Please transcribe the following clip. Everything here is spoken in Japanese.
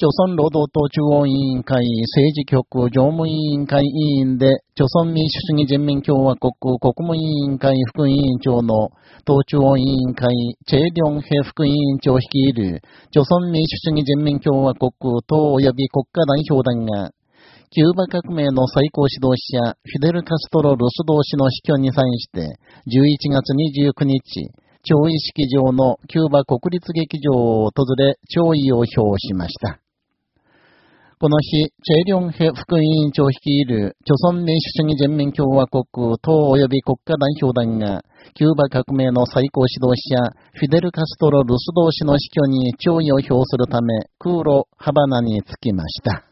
朝鮮労働党中央委員会政治局常務委員会委員で、朝鮮民主主義人民共和国国務委員会副委員長の党中央委員会チェ・リョンヘ副委員長率いる、朝鮮民主主義人民共和国党及び国家代表団が、キューバ革命の最高指導者、フィデル・カストロ・ルス同士の死去に際して、11月29日、朝意式場のキューバ国立劇場を訪れ、弔意を表しました。この日、チェ・リョンヘ副委員長率いる、朝鮮民主主義人民共和国党及び国家代表団が、キューバ革命の最高指導者、フィデル・カストロ・ルス同士の死去に弔意を表するため、空路、ハバナに着きました。